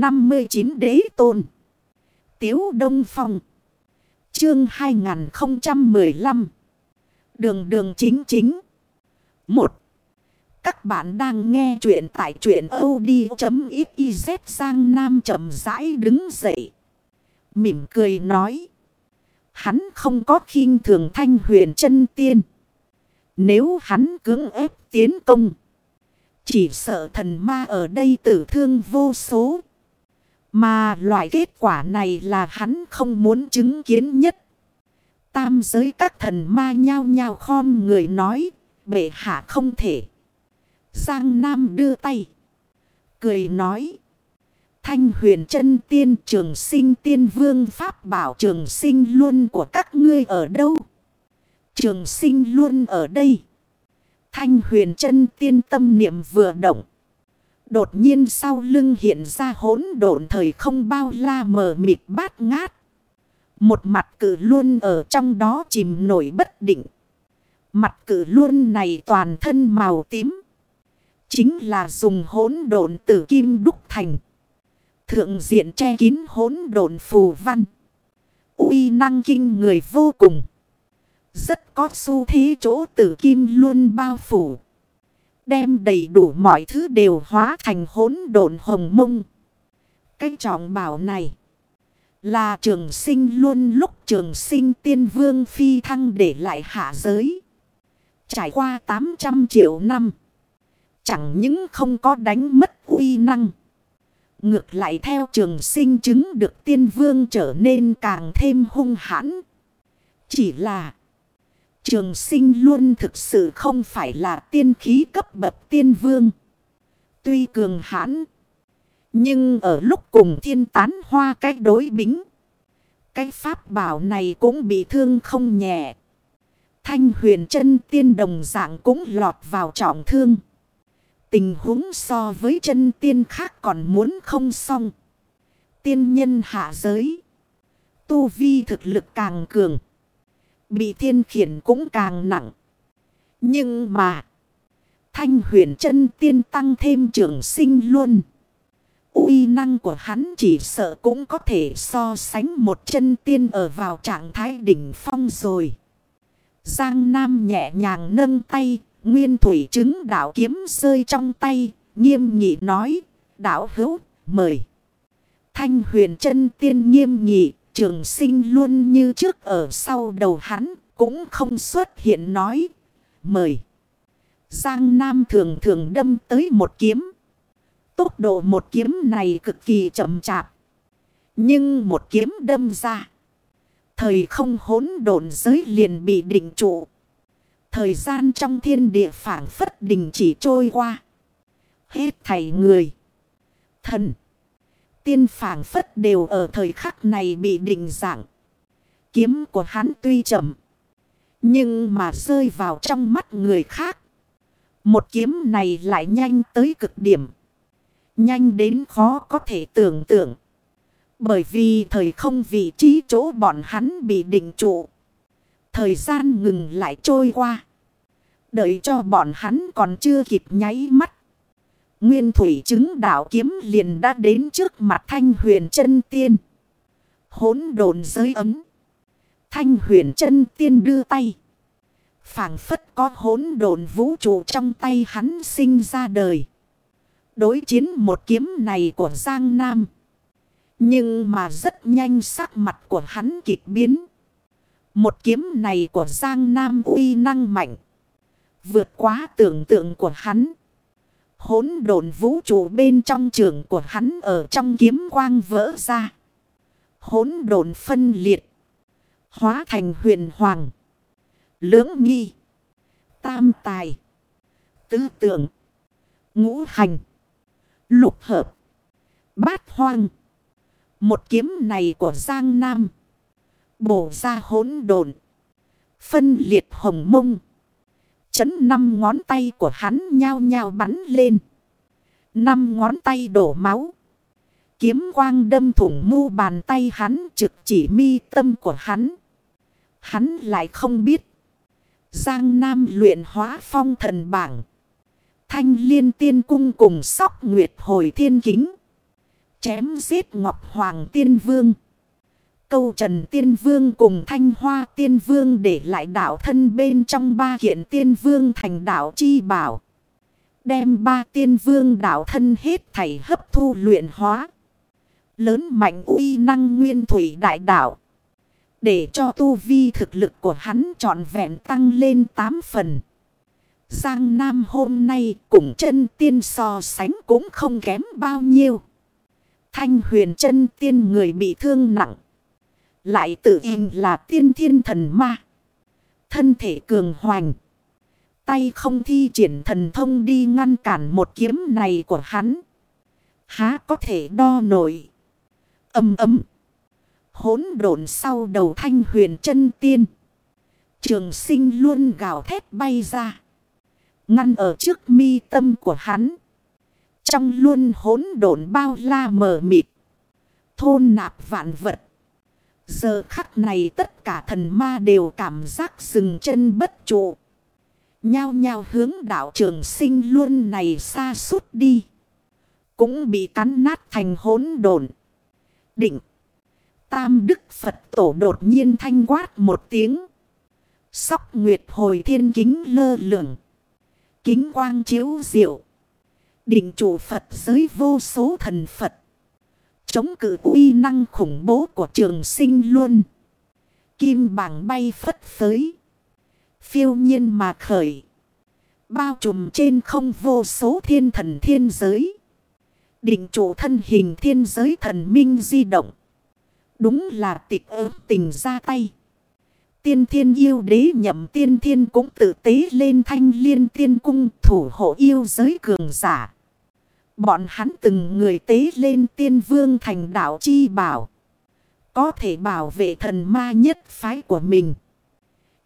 59 đế tôn. Tiếu Đông Phong. Chương 2015. Đường đường chính chính. 1. Các bạn đang nghe chuyện tại truyện od.xyz sang nam chậm rãi đứng dậy. Mỉm cười nói. Hắn không có khinh thường thanh huyền chân tiên. Nếu hắn cưỡng ép tiến công. Chỉ sợ thần ma ở đây tử thương vô số. Mà loại kết quả này là hắn không muốn chứng kiến nhất. Tam giới các thần ma nhao nhao khom người nói. Bệ hạ không thể. Giang Nam đưa tay. Cười nói. Thanh huyền chân tiên, trường sinh tiên vương pháp bảo trường sinh luôn của các ngươi ở đâu? Trường sinh luôn ở đây. Thanh huyền chân tiên tâm niệm vừa động. Đột nhiên sau lưng hiện ra hỗn độn thời không bao la mờ mịt bát ngát. Một mặt cử luôn ở trong đó chìm nổi bất định. Mặt cử luôn này toàn thân màu tím. Chính là dùng hỗn độn tử kim đúc thành. Thượng diện che kín hỗn độn phù văn. uy năng kinh người vô cùng. Rất có xu thế chỗ tử kim luôn bao phủ. Đem đầy đủ mọi thứ đều hóa thành hỗn độn hồng mông. Cái trọng bảo này. Là trường sinh luôn lúc trường sinh tiên vương phi thăng để lại hạ giới. Trải qua 800 triệu năm. Chẳng những không có đánh mất uy năng. Ngược lại theo trường sinh chứng được tiên vương trở nên càng thêm hung hãn. Chỉ là trường sinh luôn thực sự không phải là tiên khí cấp bậc tiên vương. Tuy cường hãn. Nhưng ở lúc cùng thiên tán hoa cách đối bính. Cái pháp bảo này cũng bị thương không nhẹ. Thanh huyền chân tiên đồng dạng cũng lọt vào trọng thương. Tình huống so với chân tiên khác còn muốn không xong. Tiên nhân hạ giới. Tu vi thực lực càng cường. Bị thiên khiển cũng càng nặng. Nhưng mà. Thanh huyền chân tiên tăng thêm trường sinh luôn. uy năng của hắn chỉ sợ cũng có thể so sánh một chân tiên ở vào trạng thái đỉnh phong rồi. Giang Nam nhẹ nhàng nâng tay, Nguyên thủy chứng đạo kiếm rơi trong tay, nghiêm nghị nói, đạo hữu, mời. Thanh huyền chân tiên nghiêm nghị, trường sinh luôn như trước ở sau đầu hắn, cũng không xuất hiện nói, mời. Giang Nam thường thường đâm tới một kiếm. Tốc độ một kiếm này cực kỳ chậm chạp. Nhưng một kiếm đâm ra. Thời không hỗn độn giới liền bị định trụ. Thời gian trong thiên địa phản phất đình chỉ trôi qua. Hết thảy người. Thần. Tiên phản phất đều ở thời khắc này bị định dạng. Kiếm của hắn tuy chậm. Nhưng mà rơi vào trong mắt người khác. Một kiếm này lại nhanh tới cực điểm. Nhanh đến khó có thể tưởng tượng. Bởi vì thời không vị trí chỗ bọn hắn bị định trụ. Thời gian ngừng lại trôi qua. Đợi cho bọn hắn còn chưa kịp nháy mắt. Nguyên thủy chứng đạo kiếm liền đã đến trước mặt thanh huyền chân tiên. Hốn đồn giới ấm. Thanh huyền chân tiên đưa tay. phảng phất có hốn đồn vũ trụ trong tay hắn sinh ra đời. Đối chiến một kiếm này của Giang Nam. Nhưng mà rất nhanh sắc mặt của hắn kịch biến. Một kiếm này của Giang Nam uy năng mạnh. Vượt quá tưởng tượng của hắn. Hốn độn vũ trụ bên trong trường của hắn ở trong kiếm quang vỡ ra. Hốn độn phân liệt. Hóa thành huyền hoàng. Lưỡng nghi. Tam tài. tư tưởng Ngũ hành. Lục hợp. Bát hoang. Một kiếm này của Giang Nam. Bổ ra hỗn độn. Phân liệt hồng mông. Chấn năm ngón tay của hắn nhao nhao bắn lên. Năm ngón tay đổ máu. Kiếm quang đâm thủng mu bàn tay hắn trực chỉ mi tâm của hắn. Hắn lại không biết. Giang Nam luyện hóa phong thần bảng. Thanh liên tiên cung cùng sóc nguyệt hồi thiên kính. Chém giết Ngọc Hoàng Tiên Vương. Câu Trần Tiên Vương cùng Thanh Hoa Tiên Vương để lại đảo thân bên trong ba kiện Tiên Vương thành đảo chi bảo. Đem ba Tiên Vương đảo thân hết thảy hấp thu luyện hóa. Lớn mạnh uy năng nguyên thủy đại đảo. Để cho tu vi thực lực của hắn trọn vẹn tăng lên 8 phần. Giang Nam hôm nay cùng chân tiên so sánh cũng không kém bao nhiêu. Thanh huyền chân tiên người bị thương nặng. Lại tự in là tiên thiên thần ma. Thân thể cường hoành. Tay không thi triển thần thông đi ngăn cản một kiếm này của hắn. Há có thể đo nổi. Âm ấm. Hốn độn sau đầu thanh huyền chân tiên. Trường sinh luôn gào thét bay ra. Ngăn ở trước mi tâm của hắn. Trong luôn hốn độn bao la mờ mịt. Thôn nạp vạn vật. Giờ khắc này tất cả thần ma đều cảm giác dừng chân bất trụ. Nhao nhao hướng đạo trường sinh luôn này xa suốt đi. Cũng bị cắn nát thành hốn đồn. Định. Tam Đức Phật tổ đột nhiên thanh quát một tiếng. Sóc Nguyệt hồi thiên kính lơ lửng. Kính quang chiếu diệu. Định chủ Phật giới vô số thần Phật. Chống cự uy năng khủng bố của trường sinh luôn. Kim bảng bay phất phới. Phiêu nhiên mà khởi. Bao trùm trên không vô số thiên thần thiên giới. Định chủ thân hình thiên giới thần minh di động. Đúng là tịch ớt tình ra tay. Tiên thiên yêu đế nhậm tiên thiên cũng tự tế lên thanh liên tiên cung thủ hộ yêu giới cường giả. Bọn hắn từng người tế lên tiên vương thành đạo chi bảo. Có thể bảo vệ thần ma nhất phái của mình.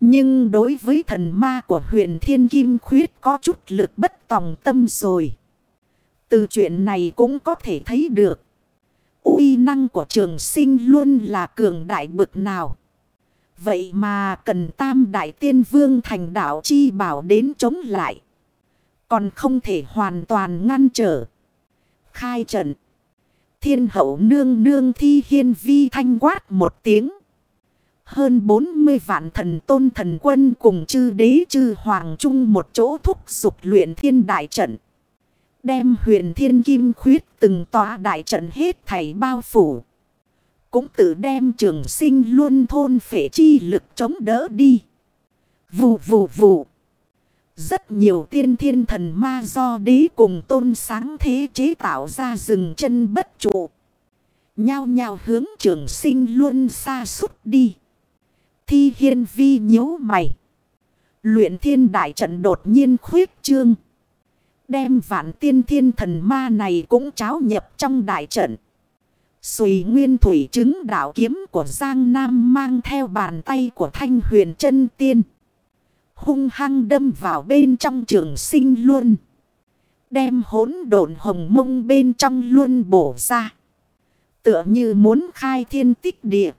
Nhưng đối với thần ma của huyền thiên kim khuyết có chút lực bất tòng tâm rồi. Từ chuyện này cũng có thể thấy được. uy năng của trường sinh luôn là cường đại bực nào. Vậy mà cần tam đại tiên vương thành đạo chi bảo đến chống lại. Còn không thể hoàn toàn ngăn trở. Khai trận. Thiên hậu nương nương thi hiên vi thanh quát một tiếng. Hơn 40 vạn thần tôn thần quân cùng chư đế chư hoàng chung một chỗ thúc dục luyện thiên đại trận. Đem huyền thiên kim khuyết từng tòa đại trận hết thảy bao phủ. Cũng tự đem trường sinh luôn thôn phệ chi lực chống đỡ đi. Vù vù vù. Rất nhiều tiên thiên thần ma do đế cùng tôn sáng thế chế tạo ra rừng chân bất trụ. Nhao nhao hướng trường sinh luôn xa suốt đi. Thi hiên vi nhíu mày. Luyện thiên đại trận đột nhiên khuyết trương. Đem vạn tiên thiên thần ma này cũng cháo nhập trong đại trận. Xùy nguyên thủy chứng đạo kiếm của Giang Nam mang theo bàn tay của thanh huyền chân tiên. Hung hăng đâm vào bên trong trường sinh luôn. Đem hỗn độn hồng mông bên trong luôn bổ ra. Tựa như muốn khai thiên tích địa.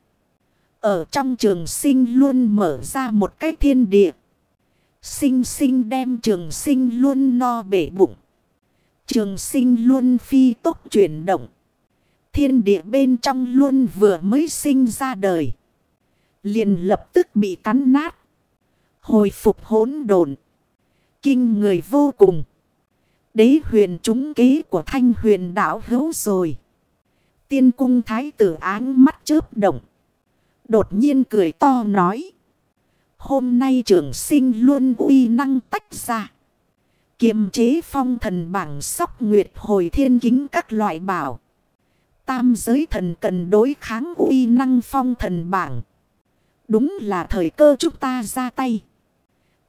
Ở trong trường sinh luôn mở ra một cái thiên địa. Sinh sinh đem trường sinh luôn no bể bụng. Trường sinh luôn phi tốc chuyển động. Thiên địa bên trong luôn vừa mới sinh ra đời. Liền lập tức bị cắn nát. Hồi phục hỗn độn Kinh người vô cùng. Đế huyền trúng kế của thanh huyền đảo hữu rồi. Tiên cung thái tử áng mắt chớp động. Đột nhiên cười to nói. Hôm nay trưởng sinh luôn uy năng tách ra. Kiềm chế phong thần bảng sóc nguyệt hồi thiên kính các loại bảo. Tam giới thần cần đối kháng uy năng phong thần bảng. Đúng là thời cơ chúng ta ra tay.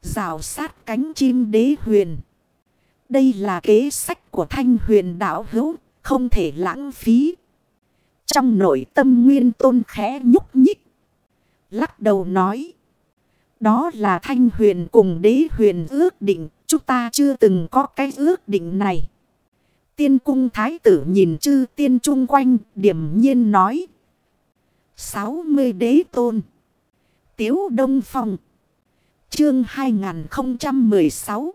Rào sát cánh chim đế huyền. Đây là kế sách của thanh huyền đạo hữu, không thể lãng phí. Trong nội tâm nguyên tôn khẽ nhúc nhích. Lắc đầu nói. Đó là thanh huyền cùng đế huyền ước định. Chúng ta chưa từng có cái ước định này. Tiên cung thái tử nhìn chư tiên chung quanh điểm nhiên nói. 60 đế tôn. Tiếu Đông Phong. Chương 2016.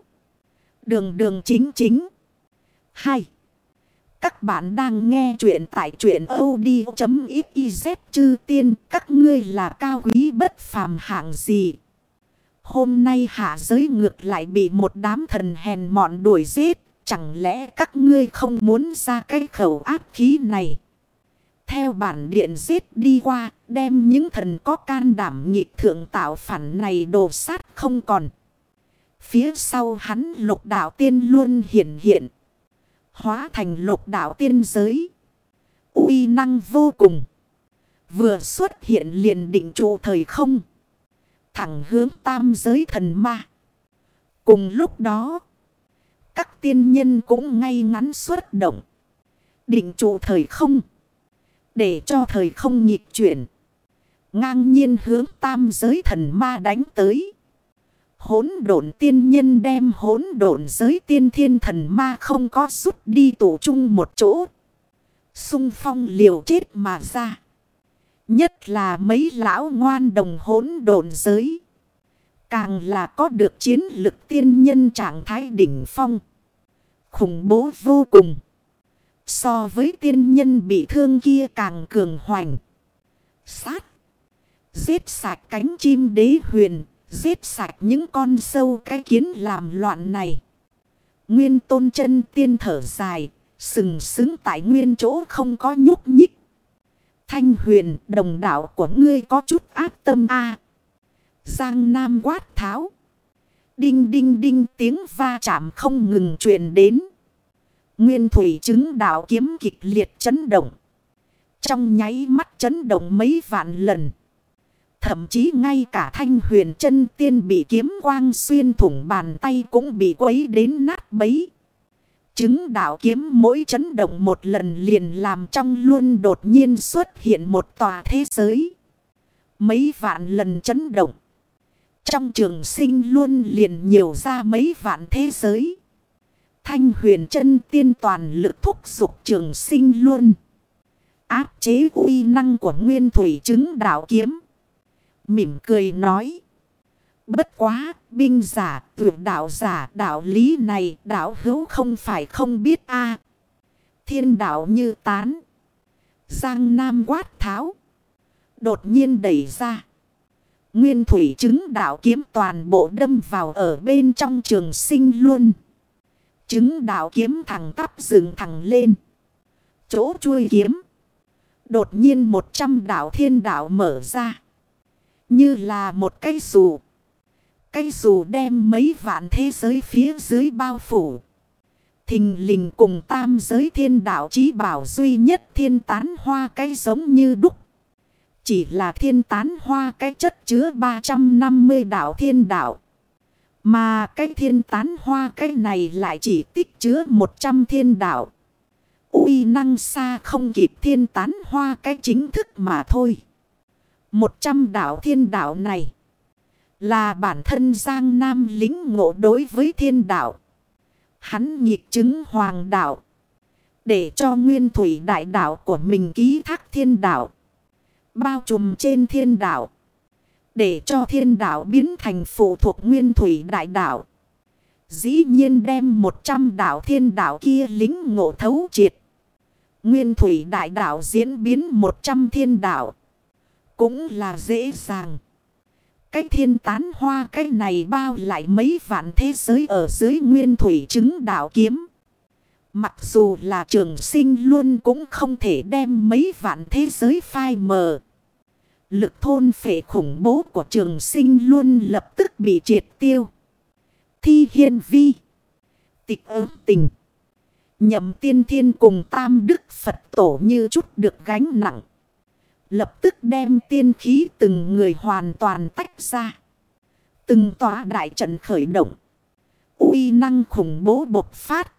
Đường đường chính chính. 2. Các bạn đang nghe chuyện tại chuyện od.xyz chư tiên, các ngươi là cao quý bất phàm hạng gì. Hôm nay hạ giới ngược lại bị một đám thần hèn mọn đuổi giết. Chẳng lẽ các ngươi không muốn ra cái khẩu áp khí này? Theo bản điện giết đi qua, đem những thần có can đảm nghịch thượng tạo phản này đồ sát không còn. Phía sau hắn lục đạo tiên luôn hiện hiện. Hóa thành lục đạo tiên giới. uy năng vô cùng. Vừa xuất hiện liền định trụ thời không. Thẳng hướng tam giới thần ma. Cùng lúc đó. Các tiên nhân cũng ngay ngắn xuất động. Định trụ thời không. Để cho thời không nhịp chuyển. Ngang nhiên hướng tam giới thần ma đánh tới. Hốn độn tiên nhân đem hốn độn giới tiên thiên thần ma không có rút đi tụ chung một chỗ. Xung phong liều chết mà ra. Nhất là mấy lão ngoan đồng hốn độn giới. Càng là có được chiến lực tiên nhân trạng thái đỉnh phong. Khủng bố vô cùng. So với tiên nhân bị thương kia càng cường hoành. Sát. Giết sạch cánh chim đế huyền. Giết sạch những con sâu cái kiến làm loạn này. Nguyên tôn chân tiên thở dài. Sừng sững tại nguyên chỗ không có nhúc nhích. Thanh huyền, đồng đạo của ngươi có chút ác tâm a Giang Nam quát tháo. Đinh đinh đinh, tiếng va chạm không ngừng truyền đến. Nguyên thủy chứng đạo kiếm kịch liệt chấn động. Trong nháy mắt chấn động mấy vạn lần. Thậm chí ngay cả thanh huyền chân tiên bị kiếm quang xuyên thủng bàn tay cũng bị quấy đến nát bấy. Chứng đạo kiếm mỗi chấn động một lần liền làm trong luôn đột nhiên xuất hiện một tòa thế giới. Mấy vạn lần chấn động. Trong trường sinh luôn liền nhiều ra mấy vạn thế giới. Thanh huyền chân tiên toàn lực thúc dục trường sinh luôn. Áp chế uy năng của nguyên thủy chứng đạo kiếm. Mỉm cười nói. Bất quá, binh giả, tuyệt đạo giả, đạo lý này, đạo hữu không phải không biết a Thiên đạo như tán. Giang Nam quát tháo. Đột nhiên đẩy ra. Nguyên thủy chứng đạo kiếm toàn bộ đâm vào ở bên trong trường sinh luôn. Chứng đạo kiếm thẳng tắp dựng thẳng lên. Chỗ chui kiếm. Đột nhiên một trăm đạo thiên đạo mở ra. Như là một cây dù. Cây dù đem mấy vạn thế giới phía dưới bao phủ. Thình lình cùng tam giới thiên đạo chí bảo duy nhất thiên tán hoa cây giống như đúc. Chỉ là thiên tán hoa cái chất chứa 350 đạo thiên đạo. Mà cái thiên tán hoa cái này lại chỉ tích chứa 100 thiên đạo. uy năng xa không kịp thiên tán hoa cái chính thức mà thôi. 100 đạo thiên đạo này. Là bản thân Giang Nam lính ngộ đối với thiên đạo. Hắn nhịp chứng hoàng đạo. Để cho nguyên thủy đại đạo của mình ký thác thiên đạo. Bao trùm trên thiên đạo. Để cho thiên đạo biến thành phụ thuộc nguyên thủy đại đạo. Dĩ nhiên đem 100 đạo thiên đạo kia lính ngộ thấu triệt. Nguyên thủy đại đạo diễn biến 100 thiên đạo. Cũng là dễ dàng. Cái thiên tán hoa cái này bao lại mấy vạn thế giới ở dưới nguyên thủy chứng đạo kiếm. Mặc dù là trường sinh luôn cũng không thể đem mấy vạn thế giới phai mờ. Lực thôn phệ khủng bố của trường sinh luôn lập tức bị triệt tiêu. Thi hiên vi. Tịch ớt tình. Nhậm tiên thiên cùng tam đức Phật tổ như chút được gánh nặng. Lập tức đem tiên khí từng người hoàn toàn tách ra. Từng tòa đại trận khởi động. uy năng khủng bố bộc phát.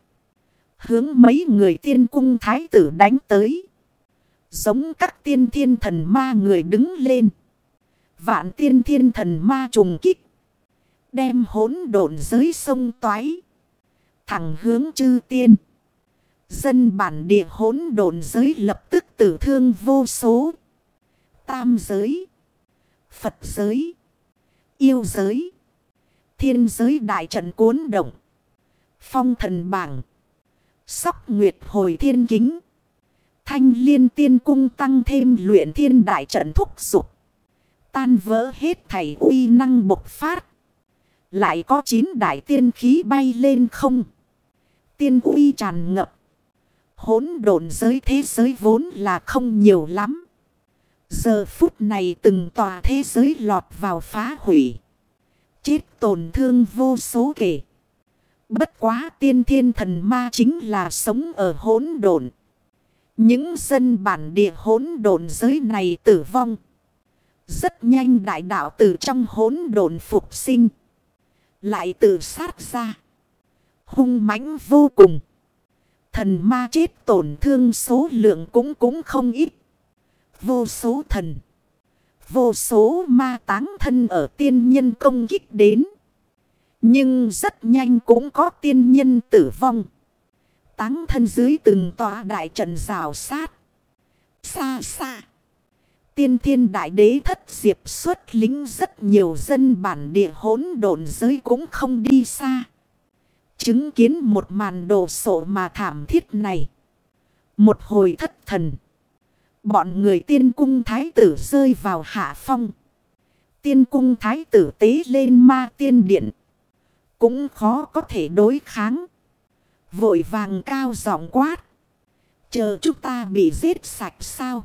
Hướng mấy người tiên cung thái tử đánh tới. Giống các tiên thiên thần ma người đứng lên. Vạn tiên thiên thần ma trùng kích. Đem hỗn độn dưới sông toái. Thẳng hướng chư tiên. Dân bản địa hỗn độn giới lập tức tử thương vô số. Tam giới. Phật giới. Yêu giới. Thiên giới đại trận cuốn động. Phong thần bảng. Sóc Nguyệt hồi thiên kính. Thanh liên tiên cung tăng thêm luyện thiên đại trận thúc dục Tan vỡ hết thầy uy năng bộc phát. Lại có chín đại tiên khí bay lên không. Tiên uy tràn ngập. Hốn độn giới thế giới vốn là không nhiều lắm. Giờ phút này từng tòa thế giới lọt vào phá hủy. Chết tổn thương vô số kể. Bất quá tiên thiên thần ma chính là sống ở hỗn độn. Những dân bản địa hỗn độn giới này tử vong. Rất nhanh đại đạo từ trong hỗn độn phục sinh. Lại tự sát ra. Hung mãnh vô cùng. Thần ma chết tổn thương số lượng cũng cũng không ít. Vô số thần. Vô số ma táng thân ở tiên nhân công kích đến. Nhưng rất nhanh cũng có tiên nhân tử vong. Táng thân dưới từng tòa đại trận rào sát. Xa xa. Tiên thiên đại đế thất diệp xuất lính rất nhiều dân bản địa hỗn độn giới cũng không đi xa. Chứng kiến một màn đồ sổ mà thảm thiết này. Một hồi thất thần. Bọn người tiên cung thái tử rơi vào hạ phong. Tiên cung thái tử tế lên ma tiên điện. Cũng khó có thể đối kháng. Vội vàng cao giọng quát. Chờ chúng ta bị giết sạch sao?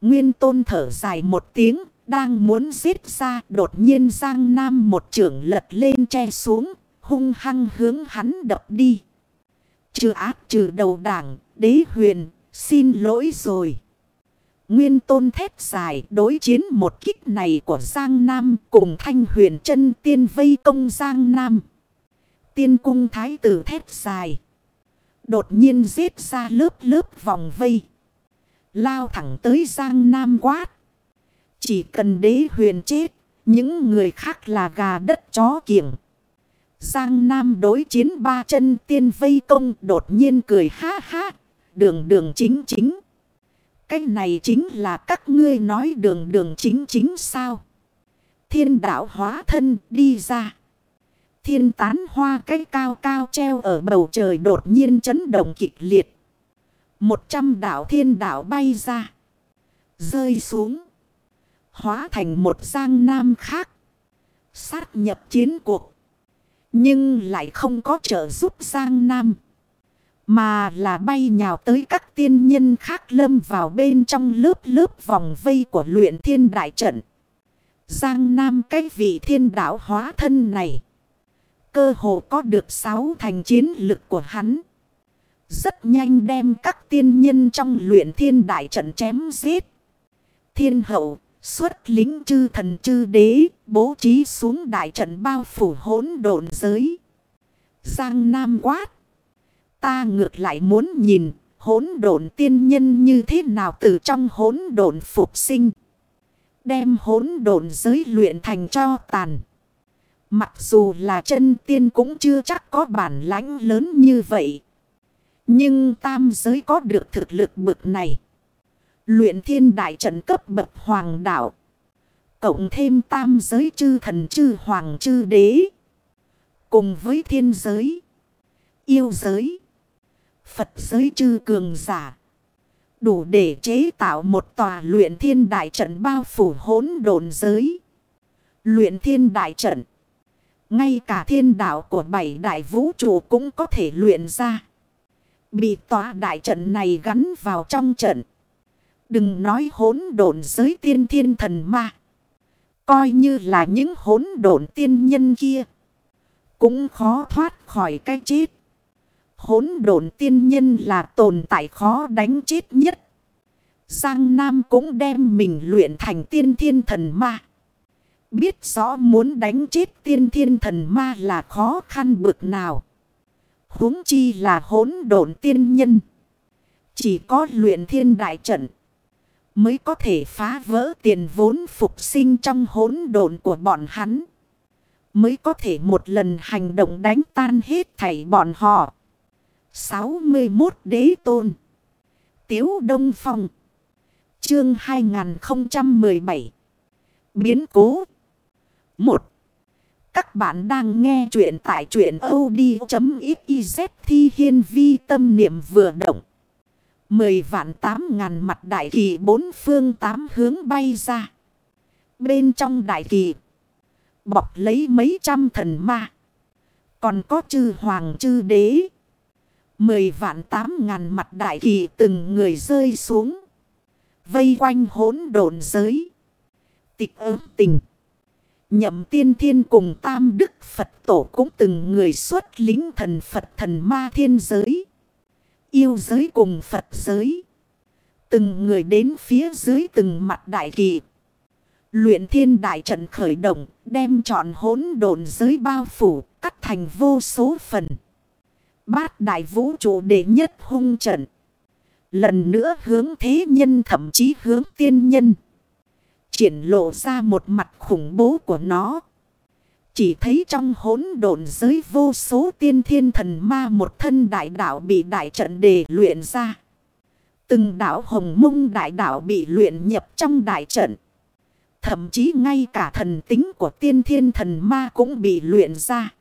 Nguyên tôn thở dài một tiếng. Đang muốn giết ra đột nhiên Giang Nam một trưởng lật lên che xuống. Hung hăng hướng hắn đập đi. Trừ ác trừ đầu đảng, đế huyền, xin lỗi rồi. Nguyên tôn thép dài đối chiến một kích này của Giang Nam cùng thanh huyền chân tiên vây công Giang Nam. Tiên cung thái tử thét dài. Đột nhiên giết ra lớp lớp vòng vây. Lao thẳng tới Giang Nam quát. Chỉ cần đế huyền chết, những người khác là gà đất chó kiểng. Giang Nam đối chiến ba chân tiên vây công đột nhiên cười ha ha. Đường đường chính chính. Cái này chính là các ngươi nói đường đường chính chính sao. Thiên đạo hóa thân đi ra. Thiên tán hoa cây cao cao treo ở bầu trời đột nhiên chấn động kịch liệt. Một trăm đảo thiên đảo bay ra. Rơi xuống. Hóa thành một giang nam khác. Sát nhập chiến cuộc. Nhưng lại không có trợ giúp giang nam. Mà là bay nhào tới các tiên nhân khác lâm vào bên trong lớp lớp vòng vây của luyện thiên đại trận. Giang Nam cái vị thiên đạo hóa thân này. Cơ hồ có được sáu thành chiến lực của hắn. Rất nhanh đem các tiên nhân trong luyện thiên đại trận chém giết. Thiên hậu, xuất lính chư thần chư đế, bố trí xuống đại trận bao phủ hỗn độn giới. Giang Nam quát. Ta ngược lại muốn nhìn hỗn độn tiên nhân như thế nào từ trong hỗn độn phục sinh. Đem hỗn độn giới luyện thành cho tàn. Mặc dù là chân tiên cũng chưa chắc có bản lãnh lớn như vậy. Nhưng tam giới có được thực lực bực này. Luyện thiên đại trận cấp bậc hoàng đạo. Cộng thêm tam giới chư thần chư hoàng chư đế. Cùng với thiên giới. Yêu giới. Phật giới chư cường giả. Đủ để chế tạo một tòa luyện thiên đại trận bao phủ hỗn độn giới. Luyện thiên đại trận. Ngay cả thiên đạo của bảy đại vũ trụ cũng có thể luyện ra. Bị tòa đại trận này gắn vào trong trận. Đừng nói hỗn độn giới tiên thiên thần ma. Coi như là những hỗn độn tiên nhân kia. Cũng khó thoát khỏi cái chết hỗn độn tiên nhân là tồn tại khó đánh chết nhất. Giang Nam cũng đem mình luyện thành tiên thiên thần ma. Biết rõ muốn đánh chết tiên thiên thần ma là khó khăn bực nào. huống chi là hỗn độn tiên nhân. Chỉ có luyện thiên đại trận. Mới có thể phá vỡ tiền vốn phục sinh trong hỗn độn của bọn hắn. Mới có thể một lần hành động đánh tan hết thảy bọn họ. 61 đế tôn. Tiếu Đông Phong. Chương 2017. Biến cố. 1. Các bạn đang nghe chuyện tại chuyện od.xyz thi hiên vi tâm niệm vừa động. Mười vạn tám ngàn mặt đại kỳ bốn phương tám hướng bay ra. Bên trong đại kỳ. Bọc lấy mấy trăm thần ma. Còn có chư hoàng chư đế. Mười vạn tám ngàn mặt đại kỳ từng người rơi xuống. Vây quanh hỗn độn giới. Tịch ớt tình. Nhậm tiên thiên cùng tam đức Phật tổ cũng từng người xuất lính thần Phật thần ma thiên giới. Yêu giới cùng Phật giới. Từng người đến phía dưới từng mặt đại kỳ. Luyện thiên đại trận khởi động, đem trọn hỗn độn giới bao phủ, cắt thành vô số phần. Bát đại vũ trụ đệ nhất hung trận. Lần nữa hướng thế nhân thậm chí hướng tiên nhân. Triển lộ ra một mặt khủng bố của nó. Chỉ thấy trong hỗn độn giới vô số tiên thiên thần ma một thân đại đạo bị đại trận đề luyện ra. Từng đạo hồng mông đại đạo bị luyện nhập trong đại trận. Thậm chí ngay cả thần tính của tiên thiên thần ma cũng bị luyện ra.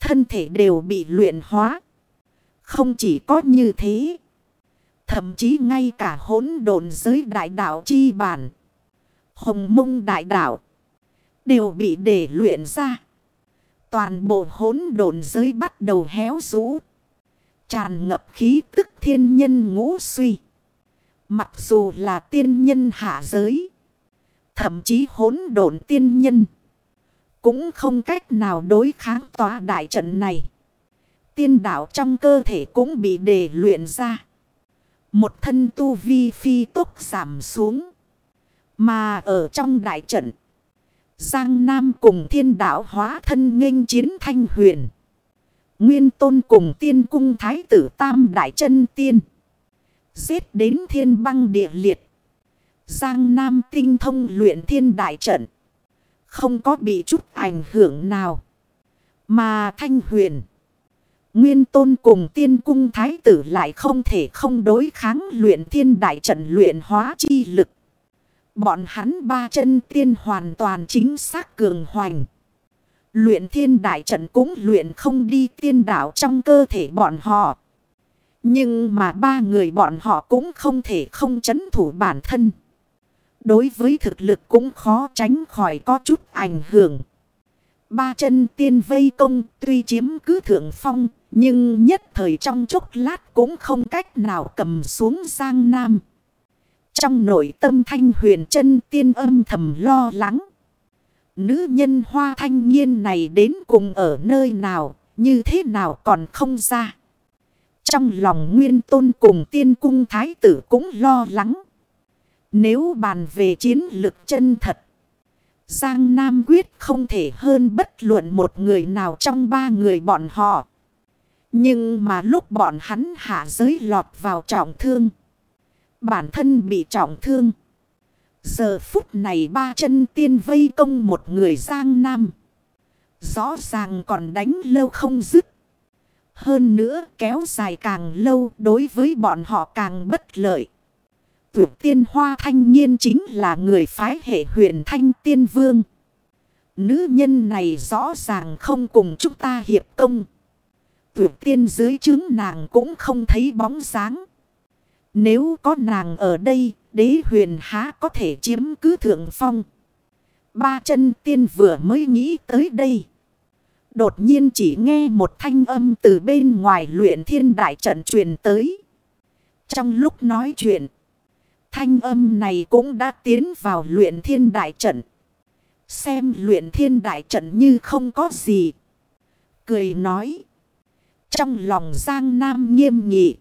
Thân thể đều bị luyện hóa. Không chỉ có như thế. Thậm chí ngay cả hỗn độn giới đại đạo chi bản. Hồng mông đại đảo Đều bị để luyện ra. Toàn bộ hỗn độn giới bắt đầu héo rũ. Tràn ngập khí tức thiên nhân ngũ suy. Mặc dù là tiên nhân hạ giới. Thậm chí hỗn độn tiên nhân. Cũng không cách nào đối kháng tòa đại trận này. Tiên đạo trong cơ thể cũng bị đề luyện ra. Một thân tu vi phi tốc giảm xuống. Mà ở trong đại trận. Giang Nam cùng thiên đạo hóa thân nghênh chiến thanh huyền. Nguyên tôn cùng tiên cung thái tử tam đại chân tiên. Giết đến thiên băng địa liệt. Giang Nam tinh thông luyện thiên đại trận. Không có bị chút ảnh hưởng nào. Mà thanh huyền. Nguyên tôn cùng tiên cung thái tử lại không thể không đối kháng luyện thiên đại trận luyện hóa chi lực. Bọn hắn ba chân tiên hoàn toàn chính xác cường hoành. Luyện thiên đại trận cũng luyện không đi tiên đạo trong cơ thể bọn họ. Nhưng mà ba người bọn họ cũng không thể không chấn thủ bản thân. Đối với thực lực cũng khó tránh khỏi có chút ảnh hưởng. Ba chân tiên vây công tuy chiếm cứ thượng phong. Nhưng nhất thời trong chốc lát cũng không cách nào cầm xuống Giang Nam. Trong nội tâm thanh huyền chân tiên âm thầm lo lắng. Nữ nhân hoa thanh niên này đến cùng ở nơi nào, như thế nào còn không ra. Trong lòng nguyên tôn cùng tiên cung thái tử cũng lo lắng. Nếu bàn về chiến lực chân thật. Giang Nam quyết không thể hơn bất luận một người nào trong ba người bọn họ. Nhưng mà lúc bọn hắn hạ giới lọt vào trọng thương. Bản thân bị trọng thương. Giờ phút này ba chân tiên vây công một người giang nam. Rõ ràng còn đánh lâu không dứt. Hơn nữa kéo dài càng lâu đối với bọn họ càng bất lợi. Tuyệt tiên hoa thanh nhiên chính là người phái hệ huyền thanh tiên vương. Nữ nhân này rõ ràng không cùng chúng ta hiệp công. Tuyệt tiên dưới chứng nàng cũng không thấy bóng dáng. Nếu có nàng ở đây, đế huyền há có thể chiếm cứ thượng phong. Ba chân tiên vừa mới nghĩ tới đây. Đột nhiên chỉ nghe một thanh âm từ bên ngoài luyện thiên đại trận truyền tới. Trong lúc nói chuyện, thanh âm này cũng đã tiến vào luyện thiên đại trận. Xem luyện thiên đại trận như không có gì. Cười nói. Trong lòng Giang Nam nghiêm nghị.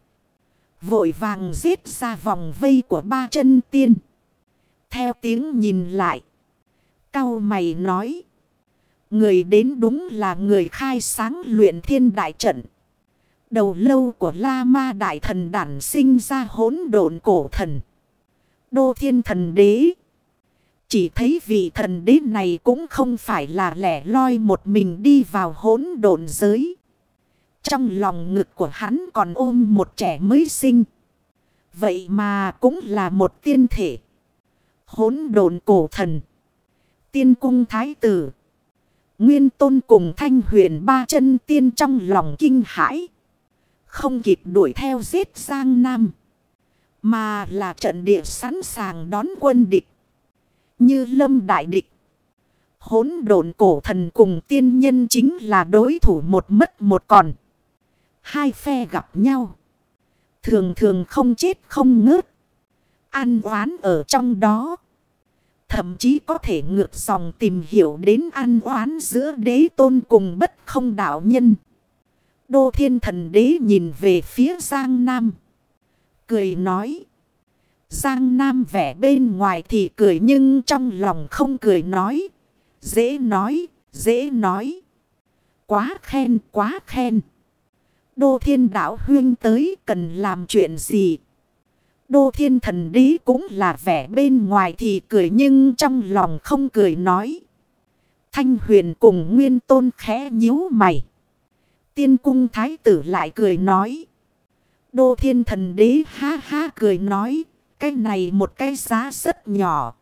Vội vàng giết ra vòng vây của ba chân tiên. Theo tiếng nhìn lại. Cao mày nói. Người đến đúng là người khai sáng luyện thiên đại trận. Đầu lâu của La Ma Đại Thần đản sinh ra hỗn độn cổ thần. Đô Thiên Thần Đế. Chỉ thấy vị thần đế này cũng không phải là lẻ loi một mình đi vào hỗn độn giới. Trong lòng ngực của hắn còn ôm một trẻ mới sinh. Vậy mà cũng là một tiên thể. Hốn đồn cổ thần. Tiên cung thái tử. Nguyên tôn cùng thanh huyền ba chân tiên trong lòng kinh hãi. Không kịp đuổi theo giết Giang Nam. Mà là trận địa sẵn sàng đón quân địch. Như lâm đại địch. Hốn độn cổ thần cùng tiên nhân chính là đối thủ một mất một còn. Hai phe gặp nhau. Thường thường không chết không ngớt. Ăn oán ở trong đó. Thậm chí có thể ngược dòng tìm hiểu đến ăn oán giữa đế tôn cùng bất không đạo nhân. Đô thiên thần đế nhìn về phía Giang Nam. Cười nói. Giang Nam vẻ bên ngoài thì cười nhưng trong lòng không cười nói. Dễ nói, dễ nói. Quá khen, quá khen. Đô thiên đạo huyên tới cần làm chuyện gì? Đô thiên thần đế cũng là vẻ bên ngoài thì cười nhưng trong lòng không cười nói. Thanh huyền cùng nguyên tôn khẽ nhíu mày. Tiên cung thái tử lại cười nói. Đô thiên thần đế ha ha cười nói. Cái này một cái giá rất nhỏ.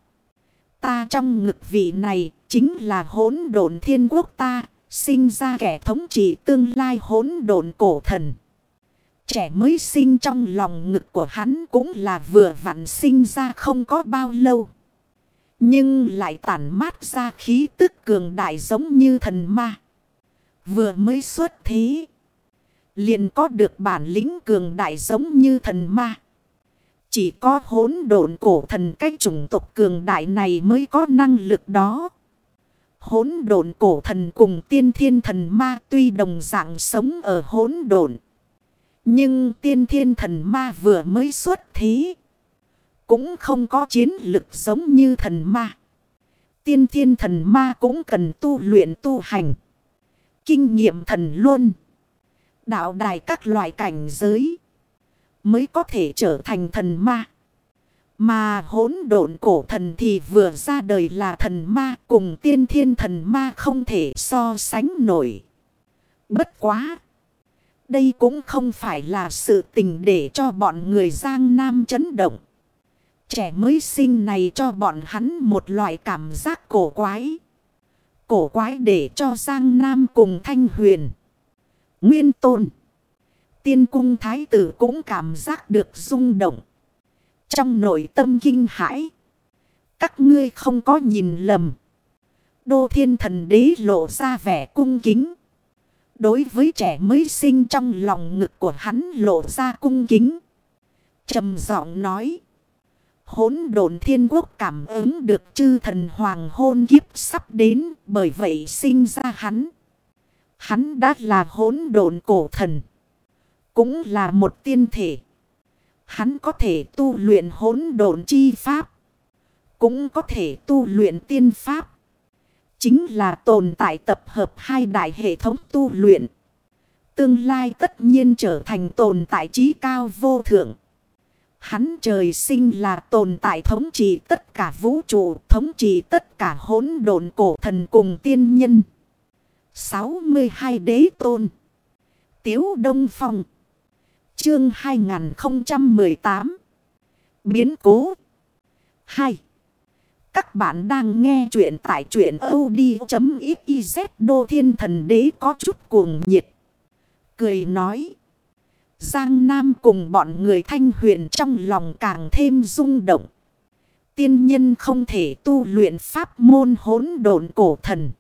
Ta trong ngực vị này chính là hỗn độn thiên quốc ta. Sinh ra kẻ thống trị tương lai hỗn độn cổ thần. Trẻ mới sinh trong lòng ngực của hắn cũng là vừa vặn sinh ra không có bao lâu. Nhưng lại tản mát ra khí tức cường đại giống như thần ma. Vừa mới xuất thế. Liền có được bản lĩnh cường đại giống như thần ma. Chỉ có hỗn độn cổ thần cách chủng tộc cường đại này mới có năng lực đó. Hỗn độn cổ thần cùng tiên thiên thần ma tuy đồng dạng sống ở hỗn độn. Nhưng tiên thiên thần ma vừa mới xuất thế. Cũng không có chiến lực giống như thần ma. Tiên thiên thần ma cũng cần tu luyện tu hành. Kinh nghiệm thần luôn. Đạo đài các loại cảnh giới. Mới có thể trở thành thần ma. Mà hỗn độn cổ thần thì vừa ra đời là thần ma cùng tiên thiên thần ma không thể so sánh nổi. Bất quá! Đây cũng không phải là sự tình để cho bọn người Giang Nam chấn động. Trẻ mới sinh này cho bọn hắn một loại cảm giác cổ quái. Cổ quái để cho Giang Nam cùng Thanh Huyền. Nguyên Tôn. Tiên cung thái tử cũng cảm giác được rung động. Trong nội tâm kinh hãi. Các ngươi không có nhìn lầm. Đô thiên thần đế lộ ra vẻ cung kính. Đối với trẻ mới sinh trong lòng ngực của hắn lộ ra cung kính. trầm giọng nói. Hốn đồn thiên quốc cảm ứng được chư thần hoàng hôn kiếp sắp đến bởi vậy sinh ra hắn. Hắn đã là hốn đồn cổ thần. Cũng là một tiên thể. Hắn có thể tu luyện hốn đồn chi pháp. Cũng có thể tu luyện tiên pháp. Chính là tồn tại tập hợp hai đại hệ thống tu luyện. Tương lai tất nhiên trở thành tồn tại trí cao vô thượng. Hắn trời sinh là tồn tại thống trị tất cả vũ trụ, thống trị tất cả hỗn độn cổ thần cùng tiên nhân. 62 đế tôn. Tiếu Đông Phong. Chương 2018. Biến cố. 2. Các bạn đang nghe chuyện tại chuyện od.xyz đô thiên thần đế có chút cuồng nhiệt. Cười nói. Giang Nam cùng bọn người thanh huyền trong lòng càng thêm rung động. Tiên nhân không thể tu luyện pháp môn hỗn độn cổ thần.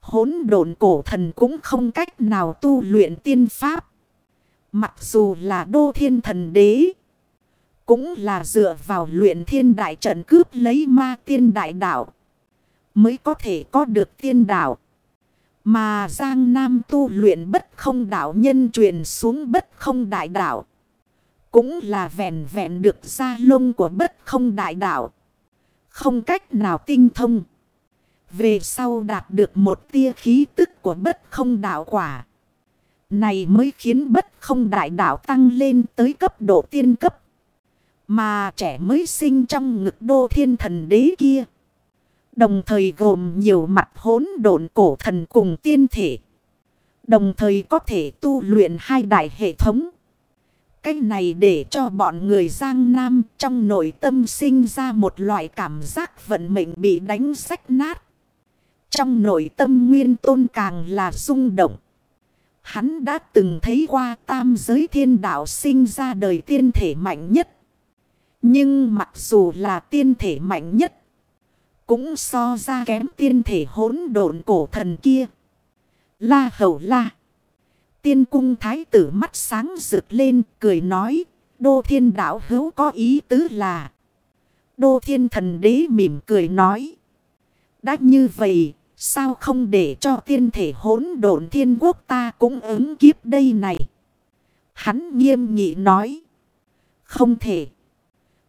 Hỗn độn cổ thần cũng không cách nào tu luyện tiên pháp. Mặc dù là đô thiên thần đế. Cũng là dựa vào luyện thiên đại trận cướp lấy ma tiên đại đạo. Mới có thể có được tiên đạo. Mà Giang Nam tu luyện bất không đạo nhân truyền xuống bất không đại đạo. Cũng là vẹn vẹn được ra lông của bất không đại đạo. Không cách nào tinh thông. Về sau đạt được một tia khí tức của bất không đạo quả. Này mới khiến bất không đại đạo tăng lên tới cấp độ tiên cấp. Mà trẻ mới sinh trong ngực đô thiên thần đế kia. Đồng thời gồm nhiều mặt hỗn độn cổ thần cùng tiên thể. Đồng thời có thể tu luyện hai đại hệ thống. Cái này để cho bọn người Giang Nam trong nội tâm sinh ra một loại cảm giác vận mệnh bị đánh sách nát. Trong nội tâm nguyên tôn càng là rung động. Hắn đã từng thấy qua tam giới thiên đạo sinh ra đời tiên thể mạnh nhất. Nhưng mặc dù là tiên thể mạnh nhất. Cũng so ra kém tiên thể hỗn độn cổ thần kia. La hầu la. Tiên cung thái tử mắt sáng rực lên, cười nói. Đô thiên đạo hữu có ý tứ là. Đô thiên thần đế mỉm cười nói. Đã như vậy Sao không để cho tiên thể hỗn độn thiên quốc ta cũng ứng kiếp đây này? Hắn nghiêm nghị nói. Không thể.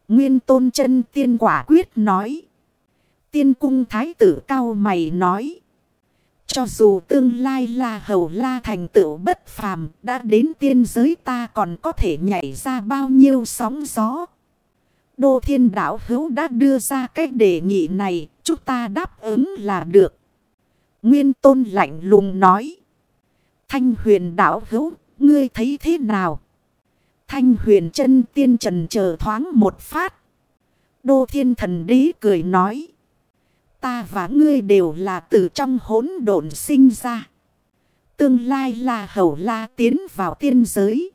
Nguyên tôn chân tiên quả quyết nói. Tiên cung thái tử cao mày nói. Cho dù tương lai là hầu la thành tựu bất phàm đã đến tiên giới ta còn có thể nhảy ra bao nhiêu sóng gió. Đô thiên đảo hữu đã đưa ra cách đề nghị này, chúng ta đáp ứng là được. Nguyên tôn lạnh lùng nói. Thanh huyền đảo hữu, ngươi thấy thế nào? Thanh huyền chân tiên trần chờ thoáng một phát. Đô thiên thần đế cười nói. Ta và ngươi đều là từ trong hỗn độn sinh ra. Tương lai là hầu la tiến vào tiên giới.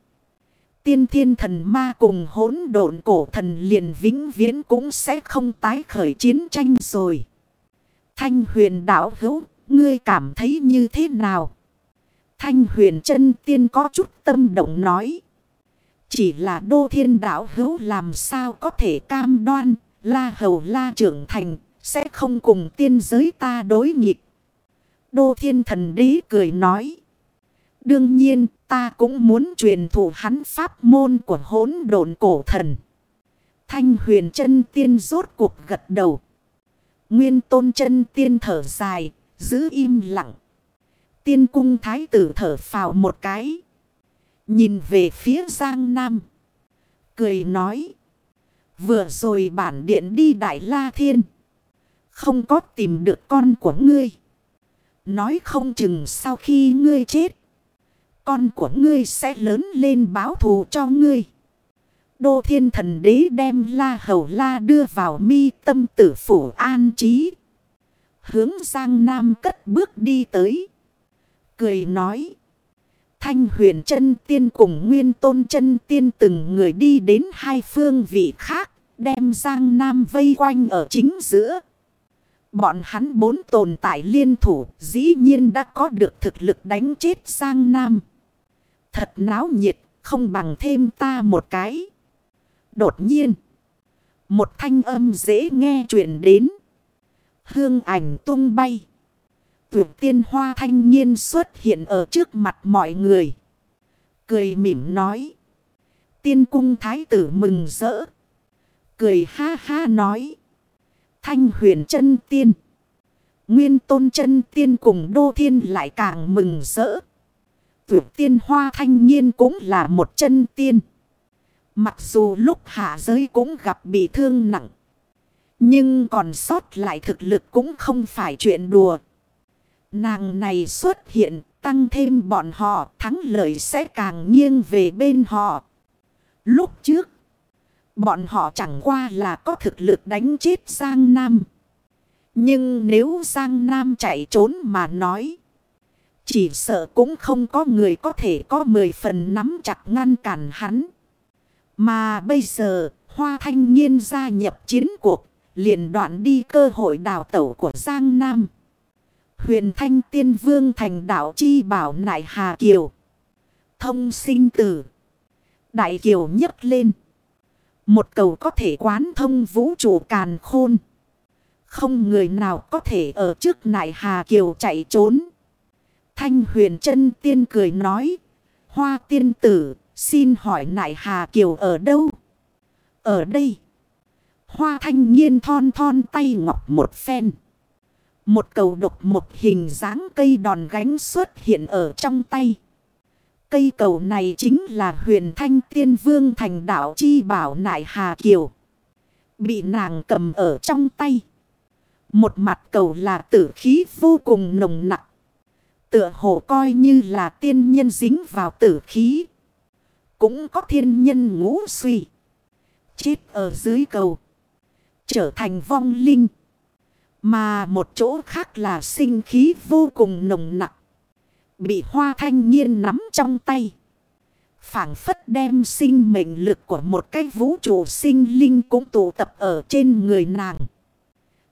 Tiên thiên thần ma cùng hỗn độn cổ thần liền vĩnh viễn cũng sẽ không tái khởi chiến tranh rồi. Thanh huyền đảo hữu Ngươi cảm thấy như thế nào? Thanh huyền chân tiên có chút tâm động nói. Chỉ là đô thiên đạo hữu làm sao có thể cam đoan, la hầu la trưởng thành, sẽ không cùng tiên giới ta đối nghịch. Đô thiên thần đế cười nói. Đương nhiên ta cũng muốn truyền thụ hắn pháp môn của hỗn độn cổ thần. Thanh huyền chân tiên rốt cuộc gật đầu. Nguyên tôn chân tiên thở dài, giữ im lặng. Tiên cung thái tử thở phào một cái. Nhìn về phía Giang Nam. Cười nói. Vừa rồi bản điện đi Đại La Thiên. Không có tìm được con của ngươi. Nói không chừng sau khi ngươi chết. Con của ngươi sẽ lớn lên báo thù cho ngươi. Đô thiên thần đế đem la hầu la đưa vào mi tâm tử phủ an trí. Hướng Giang Nam cất bước đi tới. Cười nói. Thanh huyền chân tiên cùng nguyên tôn chân tiên từng người đi đến hai phương vị khác. Đem Giang Nam vây quanh ở chính giữa. Bọn hắn bốn tồn tại liên thủ, dĩ nhiên đã có được thực lực đánh chết Giang Nam. Thật náo nhiệt, không bằng thêm ta một cái. Đột nhiên. Một thanh âm dễ nghe chuyển đến. Hương ảnh tung bay. Tuyệt tiên hoa thanh niên xuất hiện ở trước mặt mọi người. Cười mỉm nói. Tiên cung thái tử mừng rỡ. Cười ha ha nói. Thanh huyền chân tiên. Nguyên tôn chân tiên cùng đô thiên lại càng mừng rỡ. Tuyệt tiên hoa thanh niên cũng là một chân tiên. Mặc dù lúc hạ giới cũng gặp bị thương nặng. Nhưng còn sót lại thực lực cũng không phải chuyện đùa. Nàng này xuất hiện tăng thêm bọn họ thắng lợi sẽ càng nghiêng về bên họ. Lúc trước, bọn họ chẳng qua là có thực lực đánh chết Giang Nam. Nhưng nếu Giang Nam chạy trốn mà nói, chỉ sợ cũng không có người có thể có mười phần nắm chặt ngăn cản hắn. Mà bây giờ, Hoa Thanh Nhiên gia nhập chiến cuộc, liền đoạn đi cơ hội đào tẩu của Giang Nam. Huyền Thanh Tiên Vương thành đạo chi bảo nại Hà Kiều. Thông sinh tử. Đại Kiều nhấc lên. Một cầu có thể quán thông vũ trụ càn khôn. Không người nào có thể ở trước nại Hà Kiều chạy trốn. Thanh huyền chân tiên cười nói. Hoa tiên tử, xin hỏi nại Hà Kiều ở đâu? Ở đây. Hoa thanh niên thon thon tay ngọc một phen. Một cầu độc một hình dáng cây đòn gánh xuất hiện ở trong tay. Cây cầu này chính là huyền thanh tiên vương thành đạo chi bảo nại Hà Kiều. Bị nàng cầm ở trong tay. Một mặt cầu là tử khí vô cùng nồng nặng. Tựa hồ coi như là tiên nhân dính vào tử khí. Cũng có thiên nhân ngũ suy. Chết ở dưới cầu trở thành vong linh. Mà một chỗ khác là sinh khí vô cùng nồng nặng. Bị hoa thanh nhiên nắm trong tay. phảng phất đem sinh mệnh lực của một cái vũ trụ sinh linh cũng tụ tập ở trên người nàng.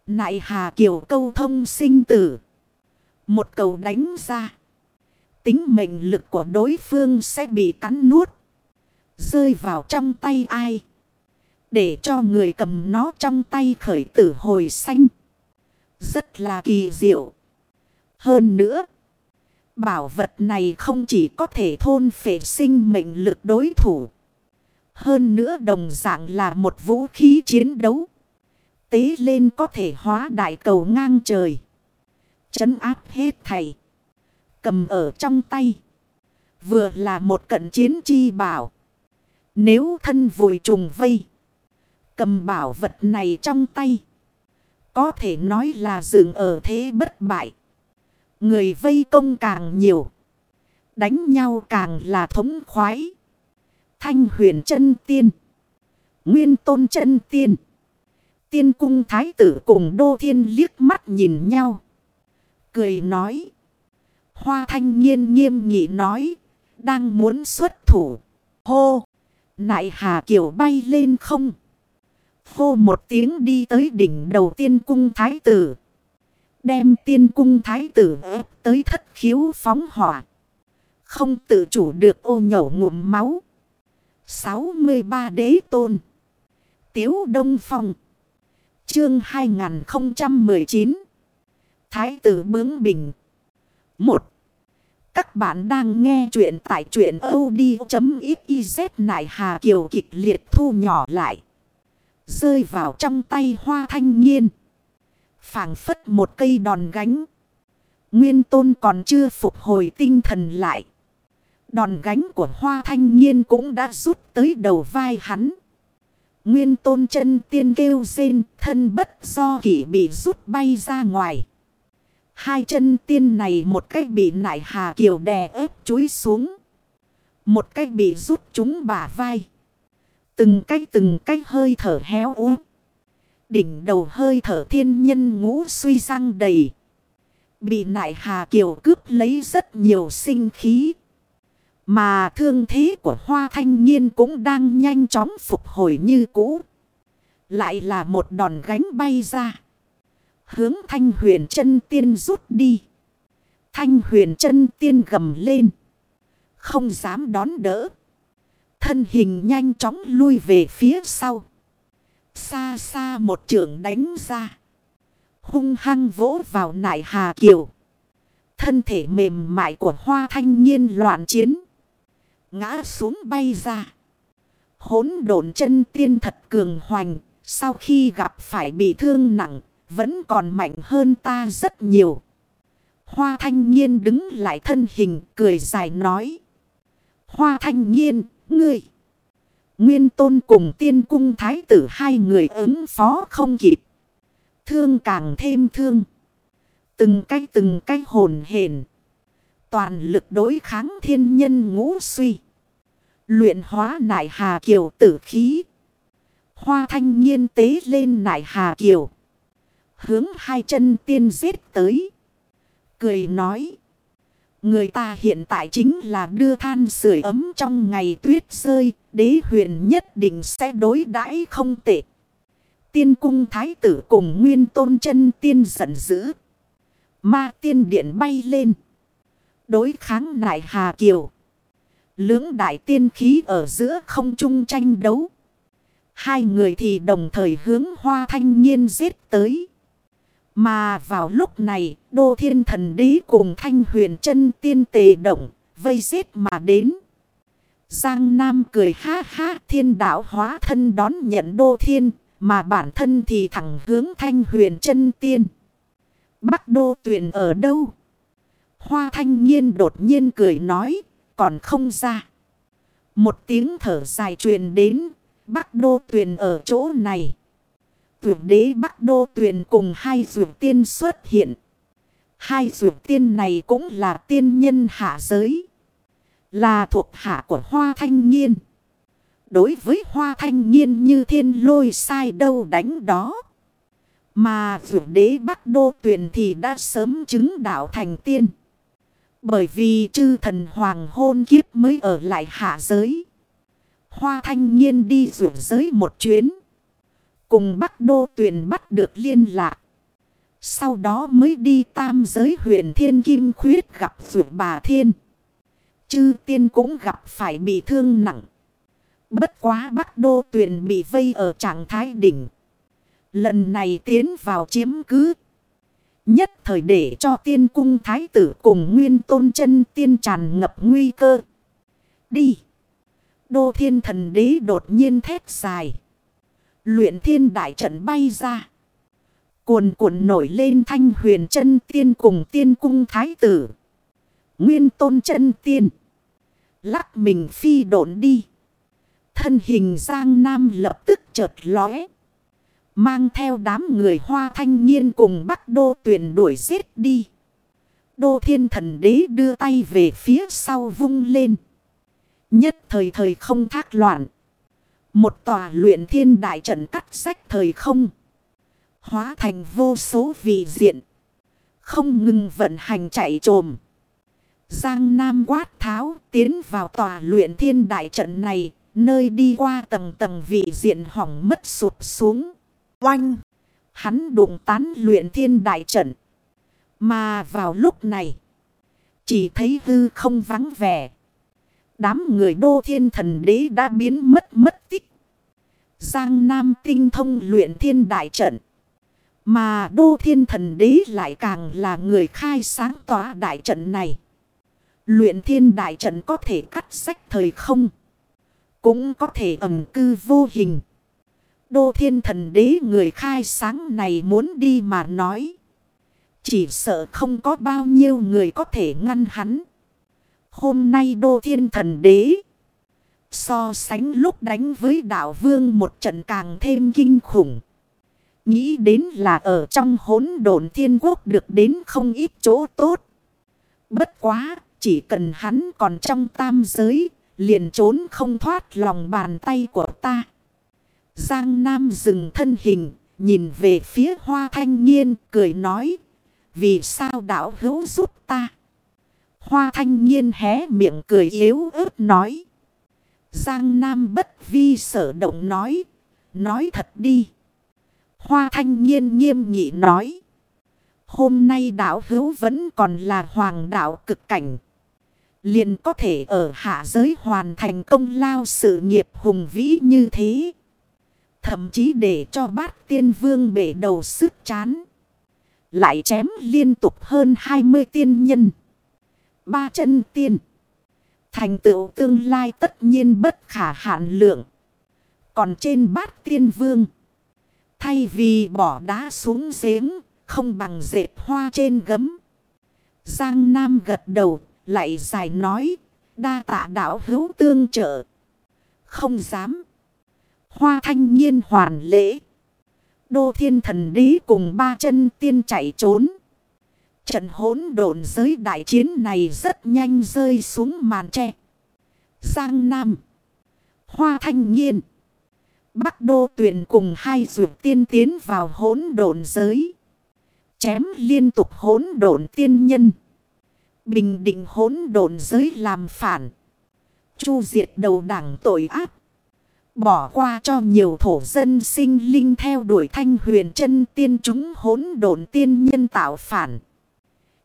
Nại hà kiều câu thông sinh tử. Một cầu đánh ra. Tính mệnh lực của đối phương sẽ bị cắn nuốt. Rơi vào trong tay ai. Để cho người cầm nó trong tay khởi tử hồi xanh. Rất là kỳ diệu. Hơn nữa. Bảo vật này không chỉ có thể thôn phệ sinh mệnh lực đối thủ. Hơn nữa đồng dạng là một vũ khí chiến đấu. Tế lên có thể hóa đại cầu ngang trời. Chấn áp hết thầy. Cầm ở trong tay. Vừa là một cận chiến chi bảo. Nếu thân vùi trùng vây. Cầm bảo vật này trong tay. Có thể nói là dựng ở thế bất bại. Người vây công càng nhiều. Đánh nhau càng là thống khoái. Thanh huyền chân tiên. Nguyên tôn chân tiên. Tiên cung thái tử cùng đô thiên liếc mắt nhìn nhau. Cười nói. Hoa thanh nhiên nghiêm nghị nói. Đang muốn xuất thủ. Hô. Nại hà kiểu bay lên không. Hô một tiếng đi tới đỉnh đầu tiên cung thái tử. Đem tiên cung thái tử ép tới thất khiếu phóng hỏa. Không tự chủ được ô nhổ ngụm máu. 63 đế tôn. Tiếu Đông Phong. Chương 2019. Thái tử bướng bình. 1. Các bạn đang nghe chuyện tại chuyện od.xyz nại hà kiều kịch liệt thu nhỏ lại. Rơi vào trong tay hoa thanh nhiên phảng phất một cây đòn gánh. Nguyên tôn còn chưa phục hồi tinh thần lại. Đòn gánh của hoa thanh nhiên cũng đã rút tới đầu vai hắn. Nguyên tôn chân tiên kêu rên, thân bất do kỷ bị rút bay ra ngoài. Hai chân tiên này một cách bị nại hà kiều đè ép chúi xuống. Một cách bị rút chúng bả vai. Từng cái từng cái hơi thở héo úp. Đỉnh đầu hơi thở thiên nhân ngũ suy răng đầy. Bị nại hà kiều cướp lấy rất nhiều sinh khí. Mà thương thế của hoa thanh niên cũng đang nhanh chóng phục hồi như cũ. Lại là một đòn gánh bay ra. Hướng thanh huyền chân tiên rút đi. Thanh huyền chân tiên gầm lên. Không dám đón đỡ. Thân hình nhanh chóng lui về phía sau. Xa xa một trường đánh ra. Hung hăng vỗ vào nại hà kiều. Thân thể mềm mại của hoa thanh niên loạn chiến. Ngã xuống bay ra. Hốn độn chân tiên thật cường hoành. Sau khi gặp phải bị thương nặng. Vẫn còn mạnh hơn ta rất nhiều. Hoa thanh niên đứng lại thân hình cười dài nói. Hoa thanh niên, ngươi. Nguyên tôn cùng tiên cung thái tử hai người ứng phó không kịp. Thương càng thêm thương. Từng cái từng cái hồn hển. Toàn lực đối kháng thiên nhân ngũ suy. Luyện hóa nại hà kiều tử khí. Hoa thanh nhiên tế lên nại hà kiều. Hướng hai chân tiên giết tới. Cười nói. Người ta hiện tại chính là đưa than sưởi ấm trong ngày tuyết rơi, đế huyền nhất định sẽ đối đãi không tệ. Tiên cung thái tử cùng nguyên tôn chân tiên giận dữ. Ma tiên điện bay lên. Đối kháng nại hà kiều. Lưỡng đại tiên khí ở giữa không trung tranh đấu. Hai người thì đồng thời hướng hoa thanh nhiên giết tới. Mà vào lúc này, Đô Thiên Thần Đế cùng Thanh Huyền chân tiên tề động, vây giết mà đến. Giang Nam cười ha ha thiên đạo hóa thân đón nhận Đô Thiên, mà bản thân thì thẳng hướng Thanh Huyền chân tiên. Bắc Đô tuyển ở đâu? Hoa Thanh Nhiên đột nhiên cười nói, còn không ra. Một tiếng thở dài truyền đến, Bắc Đô tuyển ở chỗ này tuyệt đế Bắc Đô Tuyền cùng hai dược tiên xuất hiện. Hai dược tiên này cũng là tiên nhân hạ giới. Là thuộc hạ của Hoa Thanh Nhiên. Đối với Hoa Thanh Nhiên như thiên lôi sai đâu đánh đó. Mà dược đế Bắc Đô tuyển thì đã sớm chứng đạo thành tiên. Bởi vì chư thần hoàng hôn kiếp mới ở lại hạ giới. Hoa thanh nhiên đi dược giới một chuyến. Cùng Bắc Đô tuyển bắt được liên lạc. Sau đó mới đi tam giới huyền thiên kim khuyết gặp rủ bà thiên. Chư tiên cũng gặp phải bị thương nặng. Bất quá Bắc Đô tuyển bị vây ở trạng thái đỉnh. Lần này tiến vào chiếm cứ. Nhất thời để cho tiên cung thái tử cùng nguyên tôn chân tiên tràn ngập nguy cơ. Đi. Đô thiên thần đế đột nhiên thét dài. Luyện thiên đại trận bay ra. Cuồn cuộn nổi lên thanh huyền chân tiên cùng tiên cung thái tử. Nguyên tôn chân tiên. Lắc mình phi độn đi. Thân hình Giang Nam lập tức chợt lóe. Mang theo đám người hoa thanh niên cùng Bắc Đô tuyển đuổi giết đi. Đô thiên thần đế đưa tay về phía sau vung lên. Nhất thời thời không thác loạn. Một tòa luyện thiên đại trận cắt sách thời không. Hóa thành vô số vị diện. Không ngừng vận hành chạy trồm. Giang Nam quát tháo tiến vào tòa luyện thiên đại trận này. Nơi đi qua tầng tầng vị diện hỏng mất sụp xuống. Oanh! Hắn đụng tán luyện thiên đại trận. Mà vào lúc này. Chỉ thấy hư không vắng vẻ. Đám người đô thiên thần đế đã biến mất mất tích. Giang Nam tinh thông luyện thiên đại trận. Mà đô thiên thần đế lại càng là người khai sáng tỏa đại trận này. Luyện thiên đại trận có thể cắt sách thời không. Cũng có thể ẩm cư vô hình. Đô thiên thần đế người khai sáng này muốn đi mà nói. Chỉ sợ không có bao nhiêu người có thể ngăn hắn. Hôm nay đô thiên thần đế. So sánh lúc đánh với đạo vương một trận càng thêm kinh khủng. Nghĩ đến là ở trong hỗn độn thiên quốc được đến không ít chỗ tốt. Bất quá, chỉ cần hắn còn trong tam giới, liền trốn không thoát lòng bàn tay của ta. Giang Nam dừng thân hình, nhìn về phía hoa thanh niên, cười nói. Vì sao đạo hữu giúp ta? Hoa thanh niên hé miệng cười yếu ớt nói. Giang Nam bất vi sở động nói. Nói thật đi. Hoa thanh niên nghiêm nghị nói. Hôm nay đạo hữu vẫn còn là hoàng đạo cực cảnh. Liền có thể ở hạ giới hoàn thành công lao sự nghiệp hùng vĩ như thế. Thậm chí để cho bát tiên vương bể đầu sức chán. Lại chém liên tục hơn 20 tiên nhân. Ba chân tiên. Thành tựu tương lai tất nhiên bất khả hạn lượng. Còn trên bát tiên vương. Thay vì bỏ đá xuống giếng. Không bằng dệt hoa trên gấm. Giang Nam gật đầu. Lại dài nói. Đa tạ đạo hữu tương trợ. Không dám. Hoa thanh nhiên hoàn lễ. Đô thiên thần đế cùng ba chân tiên chạy trốn. Trận hỗn độn giới đại chiến này rất nhanh rơi xuống màn tre. Giang Nam. Hoa thanh nhiên. Bắc đô tuyển cùng hai dược tiên tiến vào hỗn độn giới. Chém liên tục hỗn độn tiên nhân. Bình định hỗn độn giới làm phản. Chu diệt đầu đảng tội ác. Bỏ qua cho nhiều thổ dân sinh linh theo đuổi thanh huyền chân tiên chúng hỗn độn tiên nhân tạo phản.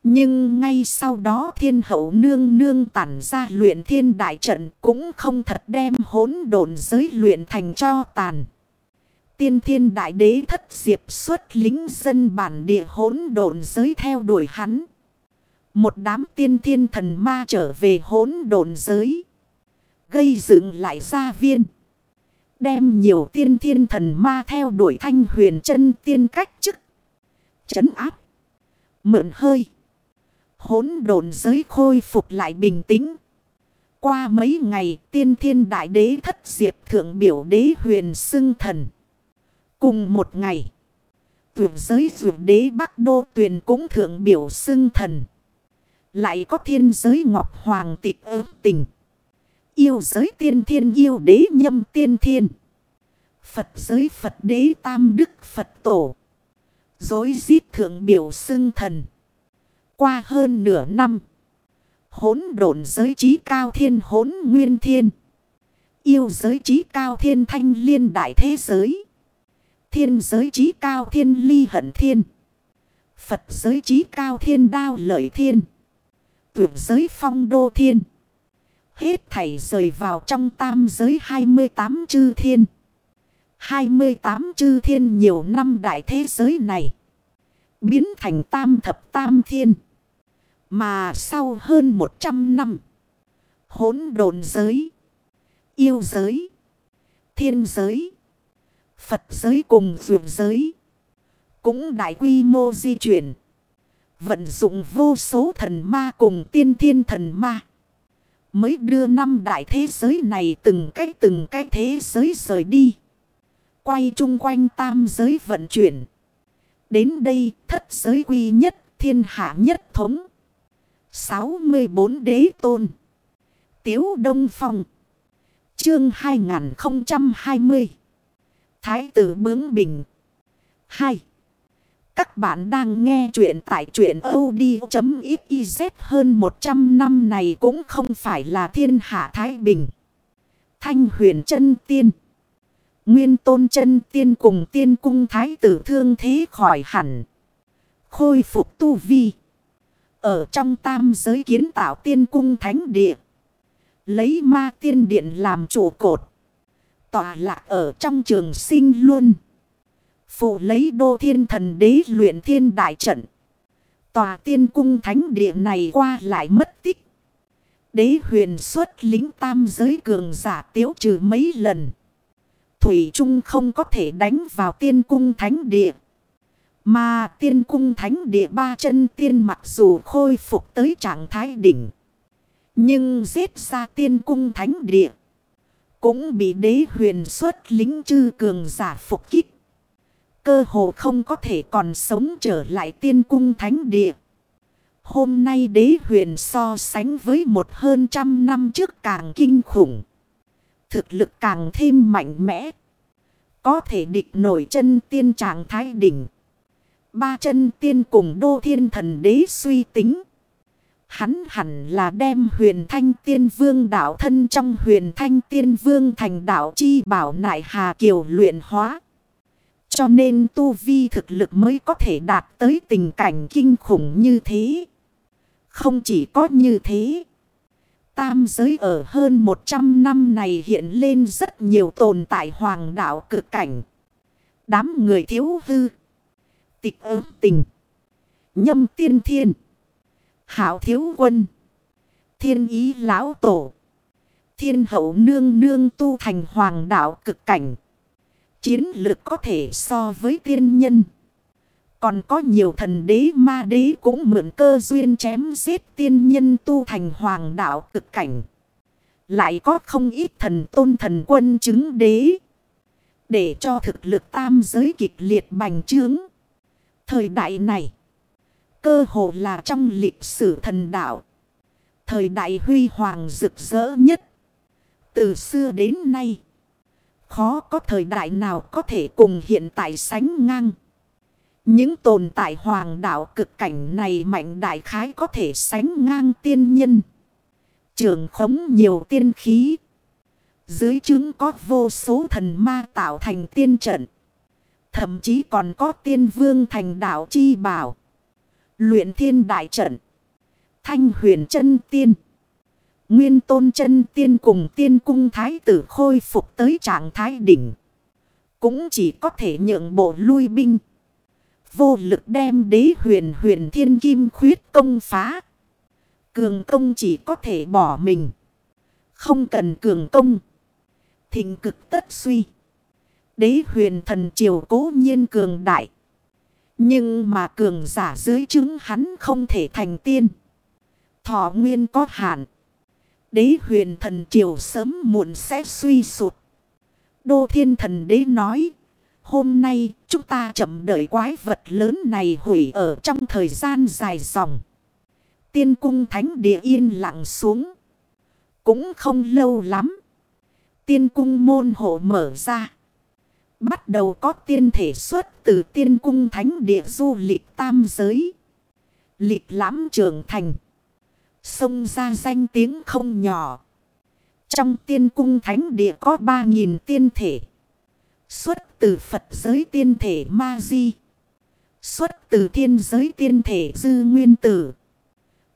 Nhưng ngay sau đó thiên hậu nương nương tản ra luyện thiên đại trận cũng không thật đem hỗn độn giới luyện thành cho tàn. Tiên thiên đại đế thất diệp xuất lính dân bản địa hỗn độn giới theo đuổi hắn. Một đám tiên thiên thần ma trở về hỗn độn giới. Gây dựng lại gia viên. Đem nhiều tiên thiên thần ma theo đuổi thanh huyền chân tiên cách chức. Chấn áp. Mượn hơi. Hốn đồn giới khôi phục lại bình tĩnh. Qua mấy ngày, tiên thiên đại đế thất diệp thượng biểu đế huyền xưng thần. Cùng một ngày. tuyển giới tuyển đế Bắc Đô tuyển cũng thượng biểu xưng thần. Lại có thiên giới ngọc hoàng tịch ớt tình. Yêu giới tiên thiên yêu đế nhâm tiên thiên. Phật giới Phật đế tam đức Phật tổ. Dối giết thượng biểu xưng thần. Qua hơn nửa năm. Hốn độn giới trí cao thiên hốn nguyên thiên. Yêu giới trí cao thiên thanh liên đại thế giới. Thiên giới trí cao thiên ly hận thiên. Phật giới trí cao thiên đao lợi thiên. Tuyệt giới phong đô thiên. Hết thảy rời vào trong tam giới 28 chư thiên. 28 chư thiên nhiều năm đại thế giới này. Biến thành tam thập tam thiên. Mà sau hơn 100 năm. Hốn đồn giới. Yêu giới. Thiên giới. Phật giới cùng dược giới. Cũng đại quy mô di chuyển. Vận dụng vô số thần ma cùng tiên thiên thần ma. Mới đưa năm đại thế giới này từng cách từng cách thế giới rời đi. Quay chung quanh tam giới vận chuyển. Đến đây thất giới quy nhất, thiên hạ nhất thống. 64 đế tôn. Tiếu Đông Phong. Chương 2020. Thái tử bướng bình. 2. Các bạn đang nghe chuyện tại chuyện od.xyz hơn 100 năm này cũng không phải là thiên hạ Thái Bình. Thanh huyền chân tiên. Nguyên tôn chân tiên cùng tiên cung thái tử thương thế khỏi hẳn. Khôi phục tu vi. Ở trong tam giới kiến tạo tiên cung thánh địa. Lấy ma tiên điện làm trụ cột. tòa lạc ở trong trường sinh luôn. Phụ lấy đô thiên thần đế luyện thiên đại trận. Tòa tiên cung thánh địa này qua lại mất tích. Đế huyền xuất lính tam giới cường giả tiếu trừ mấy lần. Thủy Trung không có thể đánh vào tiên cung thánh địa. Mà tiên cung thánh địa ba chân tiên mặc dù khôi phục tới trạng thái đỉnh. Nhưng giết ra tiên cung thánh địa. Cũng bị đế huyền xuất lính chư cường giả phục kích. Cơ hồ không có thể còn sống trở lại tiên cung thánh địa. Hôm nay đế huyền so sánh với một hơn trăm năm trước càng kinh khủng. Thực lực càng thêm mạnh mẽ. Có thể địch nổi chân tiên trạng thái đỉnh. Ba chân tiên cùng đô thiên thần đế suy tính. Hắn hẳn là đem huyền thanh tiên vương đạo thân trong huyền thanh tiên vương thành đạo chi bảo nại hà kiều luyện hóa. Cho nên tu vi thực lực mới có thể đạt tới tình cảnh kinh khủng như thế. Không chỉ có như thế. Tam giới ở hơn 100 năm này hiện lên rất nhiều tồn tại hoàng đạo cực cảnh. Đám người thiếu hư. Tịch ớt tình. Nhâm tiên thiên. Hảo thiếu quân. Thiên ý lão tổ. Thiên hậu nương nương tu thành hoàng đạo cực cảnh. Chiến lược có thể so với tiên nhân. Còn có nhiều thần đế ma đế cũng mượn cơ duyên chém giết tiên nhân tu thành hoàng đạo cực cảnh. Lại có không ít thần tôn thần quân chứng đế. Để cho thực lực tam giới kịch liệt bành trướng. Thời đại này. Cơ hồ là trong lịch sử thần đạo. Thời đại huy hoàng rực rỡ nhất. Từ xưa đến nay. Khó có thời đại nào có thể cùng hiện tại sánh ngang. Những tồn tại hoàng đạo cực cảnh này mạnh đại khái có thể sánh ngang tiên nhân. Trường khống nhiều tiên khí. Dưới chứng có vô số thần ma tạo thành tiên trận. Thậm chí còn có tiên vương thành đạo chi bảo. Luyện thiên đại trận. Thanh huyền chân tiên. Nguyên tôn chân tiên cùng tiên cung thái tử khôi phục tới trạng thái đỉnh. Cũng chỉ có thể nhượng bộ lui binh. Vô lực đem đế huyền huyền thiên kim khuyết công phá. Cường công chỉ có thể bỏ mình. Không cần cường công. Thịnh cực tất suy. Đế huyền thần triều cố nhiên cường đại. Nhưng mà cường giả dưới chứng hắn không thể thành tiên. Thọ nguyên có hạn. Đế huyền thần triều sớm muộn sẽ suy sụt. Đô thiên thần đế nói. Hôm nay chúng ta chậm đợi quái vật lớn này hủy ở trong thời gian dài dòng. Tiên cung thánh địa yên lặng xuống. Cũng không lâu lắm. Tiên cung môn hộ mở ra. Bắt đầu có tiên thể xuất từ tiên cung thánh địa du lịch tam giới. Lịch lãm trưởng thành. Xông ra danh tiếng không nhỏ. Trong tiên cung thánh địa có 3.000 tiên thể. Xuất từ Phật giới tiên thể Ma Di. Xuất từ thiên giới tiên thể Dư Nguyên Tử.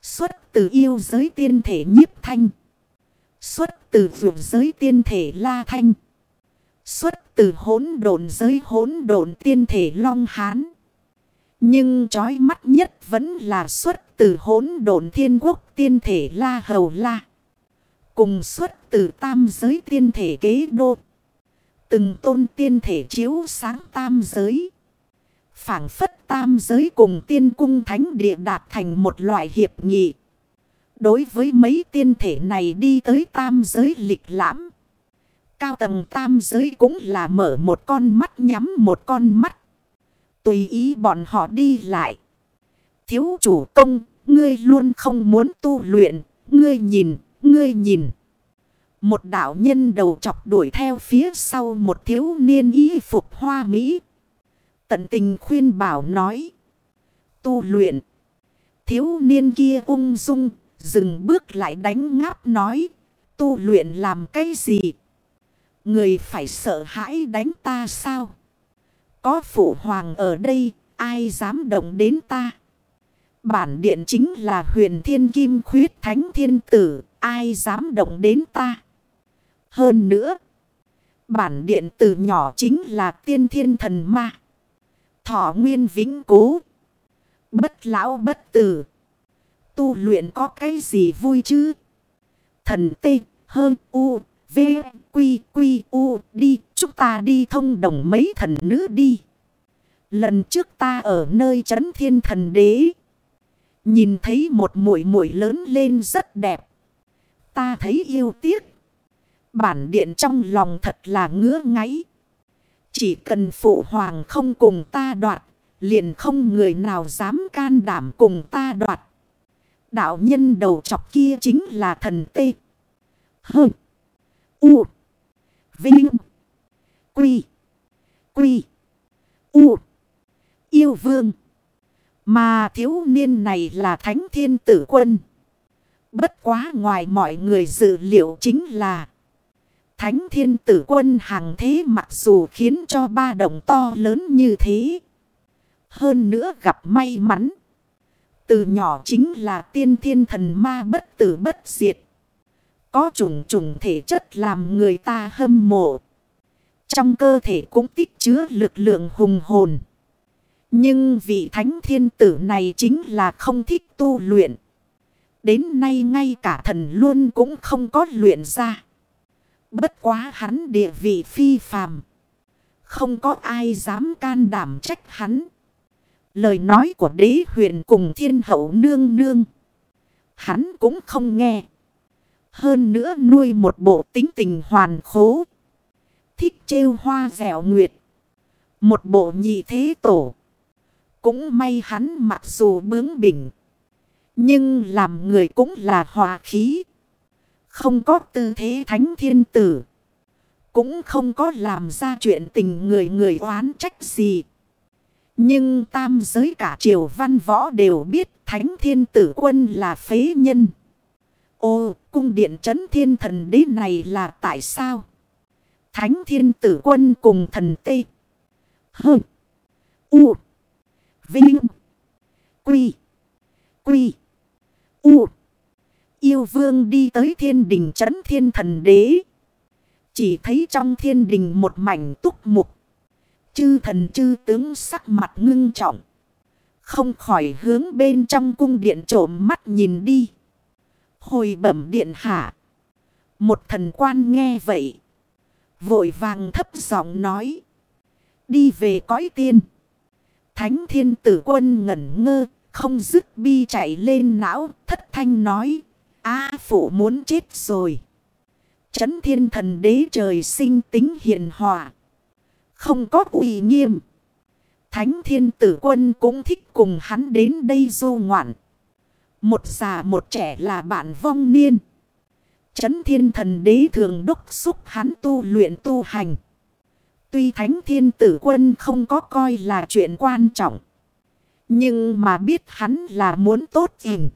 Xuất từ yêu giới tiên thể Nhiếp Thanh. Xuất từ vượt giới tiên thể La Thanh. Xuất từ hỗn độn giới hỗn độn tiên thể Long Hán. Nhưng trói mắt nhất vẫn là xuất từ hỗn độn thiên quốc tiên thể La Hầu La. Cùng xuất từ tam giới tiên thể kế đô. Từng tôn tiên thể chiếu sáng tam giới. phảng phất tam giới cùng tiên cung thánh địa đạt thành một loại hiệp nghị. Đối với mấy tiên thể này đi tới tam giới lịch lãm. Cao tầng tam giới cũng là mở một con mắt nhắm một con mắt. Tùy ý bọn họ đi lại. Thiếu chủ công, ngươi luôn không muốn tu luyện, ngươi nhìn, ngươi nhìn. Một đạo nhân đầu chọc đuổi theo phía sau một thiếu niên y phục hoa mỹ. Tận tình khuyên bảo nói. Tu luyện. Thiếu niên kia ung dung, dừng bước lại đánh ngáp nói. Tu luyện làm cái gì? Người phải sợ hãi đánh ta sao? Có phụ hoàng ở đây, ai dám động đến ta? Bản điện chính là huyền thiên kim khuyết thánh thiên tử, ai dám động đến ta? Hơn nữa, bản điện từ nhỏ chính là tiên thiên thần ma. Thọ nguyên vĩnh cố. Bất lão bất tử. Tu luyện có cái gì vui chứ? Thần tê hơn u v quy quy u đi. Chúng ta đi thông đồng mấy thần nữ đi. Lần trước ta ở nơi trấn thiên thần đế. Nhìn thấy một mũi mũi lớn lên rất đẹp. Ta thấy yêu tiếc. Bản điện trong lòng thật là ngứa ngáy. Chỉ cần phụ hoàng không cùng ta đoạt. Liền không người nào dám can đảm cùng ta đoạt. Đạo nhân đầu chọc kia chính là thần tê. Hừm. U. Vinh. Quy. Quy. U. Yêu vương. Mà thiếu niên này là thánh thiên tử quân. Bất quá ngoài mọi người dự liệu chính là. Thánh thiên tử quân hàng thế mặc dù khiến cho ba đồng to lớn như thế. Hơn nữa gặp may mắn. Từ nhỏ chính là tiên thiên thần ma bất tử bất diệt. Có trùng trùng thể chất làm người ta hâm mộ. Trong cơ thể cũng tích chứa lực lượng hùng hồn. Nhưng vị thánh thiên tử này chính là không thích tu luyện. Đến nay ngay cả thần luôn cũng không có luyện ra. Bất quá hắn địa vị phi phàm. Không có ai dám can đảm trách hắn. Lời nói của đế huyền cùng thiên hậu nương nương. Hắn cũng không nghe. Hơn nữa nuôi một bộ tính tình hoàn khố. Thích trêu hoa dẻo nguyệt. Một bộ nhị thế tổ. Cũng may hắn mặc dù bướng bỉnh. Nhưng làm người cũng là hòa khí. Không có tư thế thánh thiên tử. Cũng không có làm ra chuyện tình người người oán trách gì. Nhưng tam giới cả triều văn võ đều biết thánh thiên tử quân là phế nhân. Ô, cung điện trấn thiên thần đế này là tại sao? Thánh thiên tử quân cùng thần tê. Hơ. U. Vinh. Quy. Quy. U. Yêu vương đi tới thiên đình trấn thiên thần đế. Chỉ thấy trong thiên đình một mảnh túc mục. Chư thần chư tướng sắc mặt ngưng trọng. Không khỏi hướng bên trong cung điện trộm mắt nhìn đi. Hồi bẩm điện hạ. Một thần quan nghe vậy. Vội vàng thấp giọng nói. Đi về cõi tiên. Thánh thiên tử quân ngẩn ngơ. Không dứt bi chạy lên não. Thất thanh nói. A phụ muốn chết rồi. Chấn thiên thần đế trời sinh tính hiền hòa. Không có uy nghiêm. Thánh thiên tử quân cũng thích cùng hắn đến đây du ngoạn. Một già một trẻ là bạn vong niên. Chấn thiên thần đế thường đốc xúc hắn tu luyện tu hành. Tuy thánh thiên tử quân không có coi là chuyện quan trọng. Nhưng mà biết hắn là muốn tốt hình.